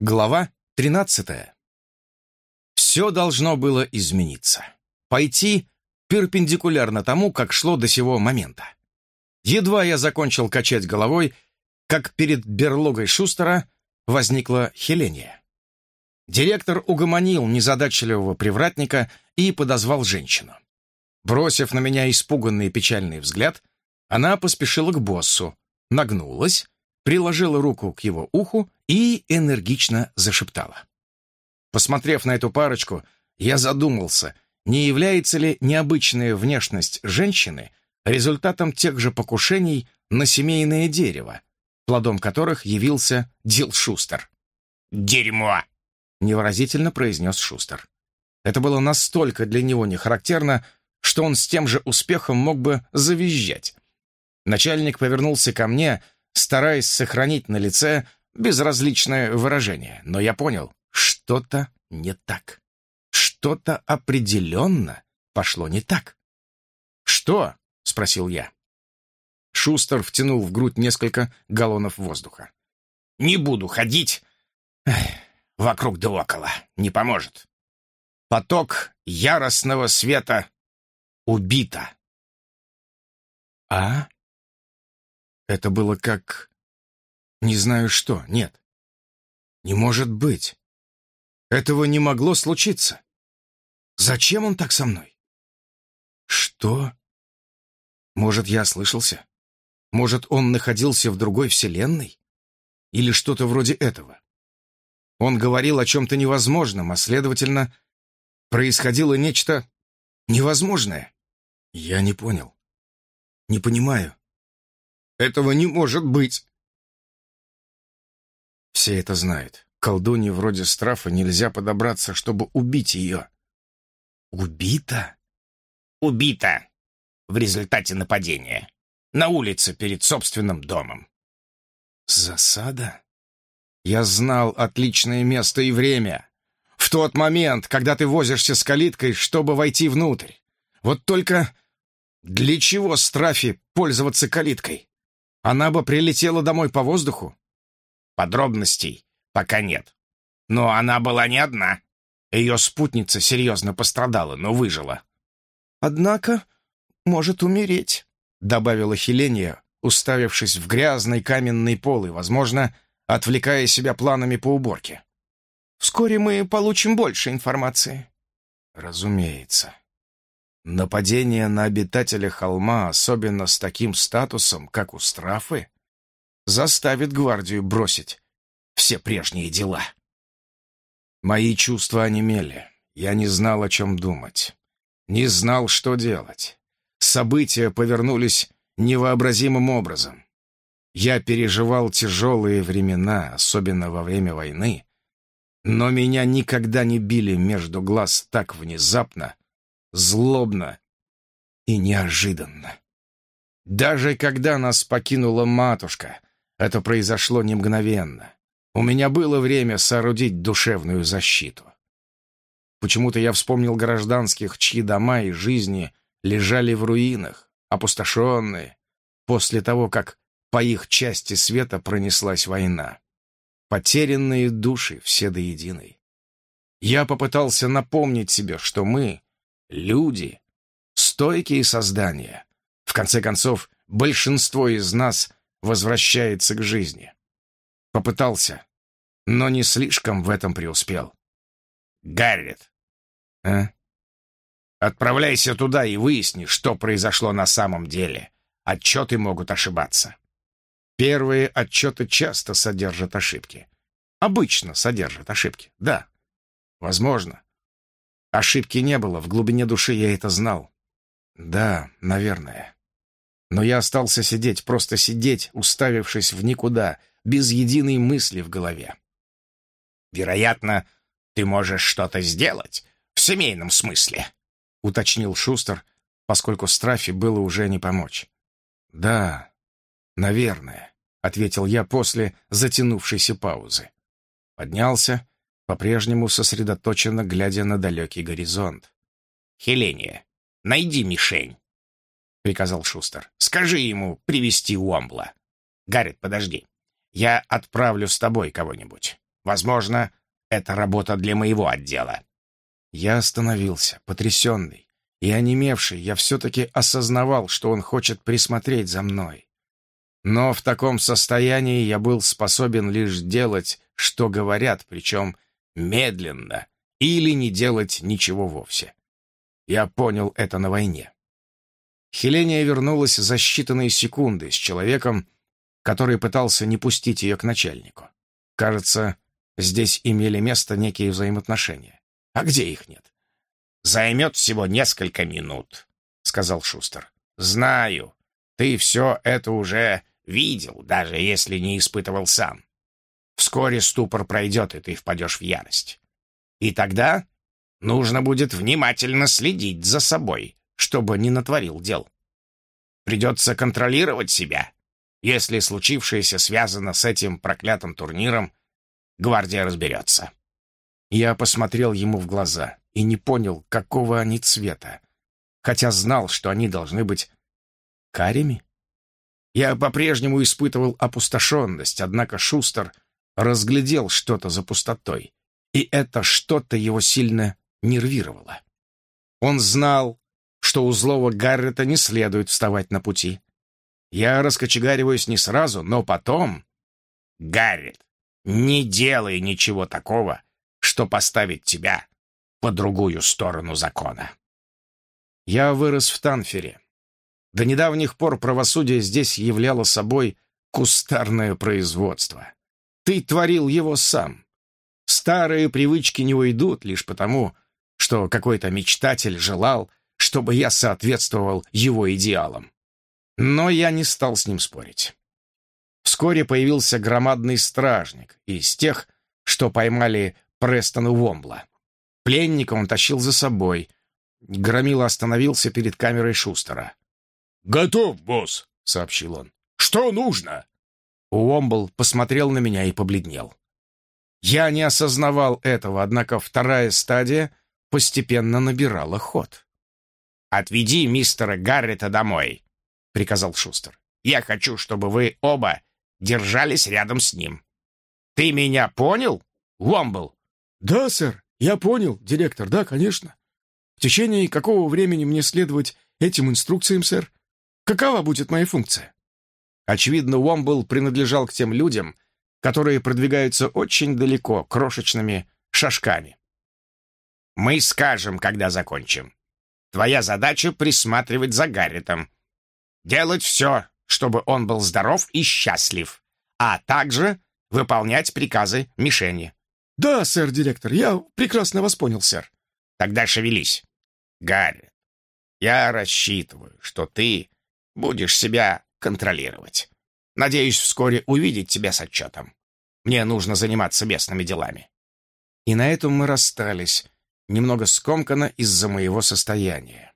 Глава 13. Все должно было измениться. Пойти перпендикулярно тому, как шло до сего момента. Едва я закончил качать головой, как перед берлогой Шустера возникла Хеления. Директор угомонил незадачливого привратника и подозвал женщину. Бросив на меня испуганный и печальный взгляд, она поспешила к боссу, нагнулась, приложила руку к его уху и энергично зашептала. Посмотрев на эту парочку, я задумался, не является ли необычная внешность женщины результатом тех же покушений на семейное дерево, плодом которых явился Дил Шустер. «Дерьмо!» — невыразительно произнес Шустер. Это было настолько для него нехарактерно, что он с тем же успехом мог бы завизжать. Начальник повернулся ко мне — стараясь сохранить на лице безразличное выражение. Но я понял, что-то не так. Что-то определенно пошло не так. «Что?» — спросил я. Шустер втянул в грудь несколько галлонов воздуха. «Не буду ходить эх, вокруг да около. Не поможет. Поток яростного света убито». «А?» Это было как... Не знаю что, нет. Не может быть. Этого не могло случиться. Зачем он так со мной? Что? Может, я ослышался? Может, он находился в другой вселенной? Или что-то вроде этого? Он говорил о чем-то невозможном, а, следовательно, происходило нечто невозможное. Я не понял. Не понимаю. Этого не может быть!» Все это знают. Колдунье вроде Страфа нельзя подобраться, чтобы убить ее. Убита? Убита. В результате нападения. На улице перед собственным домом. Засада? Я знал отличное место и время. В тот момент, когда ты возишься с калиткой, чтобы войти внутрь. Вот только для чего Страфе пользоваться калиткой? Она бы прилетела домой по воздуху? Подробностей пока нет. Но она была не одна. Ее спутница серьезно пострадала, но выжила. «Однако может умереть», — добавила Хеления, уставившись в грязный каменный пол и, возможно, отвлекая себя планами по уборке. «Вскоре мы получим больше информации». «Разумеется». Нападение на обитателя холма, особенно с таким статусом, как у Страфы, заставит гвардию бросить все прежние дела. Мои чувства онемели. Я не знал, о чем думать. Не знал, что делать. События повернулись невообразимым образом. Я переживал тяжелые времена, особенно во время войны, но меня никогда не били между глаз так внезапно, злобно и неожиданно. Даже когда нас покинула матушка, это произошло не мгновенно. У меня было время соорудить душевную защиту. Почему-то я вспомнил гражданских, чьи дома и жизни лежали в руинах, опустошенные, после того, как по их части света пронеслась война. Потерянные души все до единой. Я попытался напомнить себе, что мы, люди, стойкие создания. В конце концов, большинство из нас возвращается к жизни. Попытался, но не слишком в этом преуспел. Гаррет. А? Отправляйся туда и выясни, что произошло на самом деле. Отчеты могут ошибаться. Первые отчеты часто содержат ошибки. Обычно содержат ошибки, да. Возможно. Ошибки не было, в глубине души я это знал. Да, наверное. Но я остался сидеть, просто сидеть, уставившись в никуда, без единой мысли в голове. «Вероятно, ты можешь что-то сделать, в семейном смысле», — уточнил Шустер, поскольку Страфе было уже не помочь. «Да, наверное», — ответил я после затянувшейся паузы. Поднялся, по-прежнему сосредоточенно глядя на далекий горизонт. «Хеления, найди мишень», — приказал Шустер. «Скажи ему привести Уомбла. Гаррет, подожди. Я отправлю с тобой кого-нибудь. Возможно, это работа для моего отдела». Я остановился, потрясенный и онемевший. Я все-таки осознавал, что он хочет присмотреть за мной. Но в таком состоянии я был способен лишь делать, что говорят, причем медленно, или не делать ничего вовсе. Я понял это на войне. Хеления вернулась за считанные секунды с человеком, который пытался не пустить ее к начальнику. Кажется, здесь имели место некие взаимоотношения. А где их нет? «Займет всего несколько минут», — сказал Шустер. «Знаю, ты все это уже видел, даже если не испытывал сам. Вскоре ступор пройдет, и ты впадешь в ярость. И тогда нужно будет внимательно следить за собой, чтобы не натворил дел. Придется контролировать себя. Если случившееся связано с этим проклятым турниром, гвардия разберется. Я посмотрел ему в глаза и не понял, какого они цвета, хотя знал, что они должны быть карими. Я по-прежнему испытывал опустошенность, однако Шустер разглядел что-то за пустотой, и это что-то его сильно нервировало. Он знал, что у злого Гаррета не следует вставать на пути. Я раскочегариваюсь не сразу, но потом... Гаррет, не делай ничего такого, что поставит тебя по другую сторону закона. Я вырос в Танфере. До недавних пор правосудие здесь являло собой кустарное производство. Ты творил его сам. Старые привычки не уйдут лишь потому, что какой-то мечтатель желал, чтобы я соответствовал его идеалам. Но я не стал с ним спорить. Вскоре появился громадный стражник из тех, что поймали Престона Уомбла. Пленника он тащил за собой. Громила остановился перед камерой Шустера. «Готов, босс», — сообщил он. «Что нужно?» Уомбл посмотрел на меня и побледнел. Я не осознавал этого, однако вторая стадия постепенно набирала ход. «Отведи мистера Гаррета домой», — приказал Шустер. «Я хочу, чтобы вы оба держались рядом с ним. Ты меня понял, Уомбл?» «Да, сэр, я понял, директор, да, конечно. В течение какого времени мне следовать этим инструкциям, сэр? Какова будет моя функция?» Очевидно, Уомбл принадлежал к тем людям, которые продвигаются очень далеко, крошечными шажками. «Мы скажем, когда закончим. Твоя задача — присматривать за Гарритом. Делать все, чтобы он был здоров и счастлив, а также выполнять приказы мишени». «Да, сэр-директор, я прекрасно вас понял, сэр». «Тогда шевелись. Гаррит, я рассчитываю, что ты будешь себя контролировать. Надеюсь вскоре увидеть тебя с отчетом. Мне нужно заниматься местными делами». И на этом мы расстались, немного скомканно из-за моего состояния.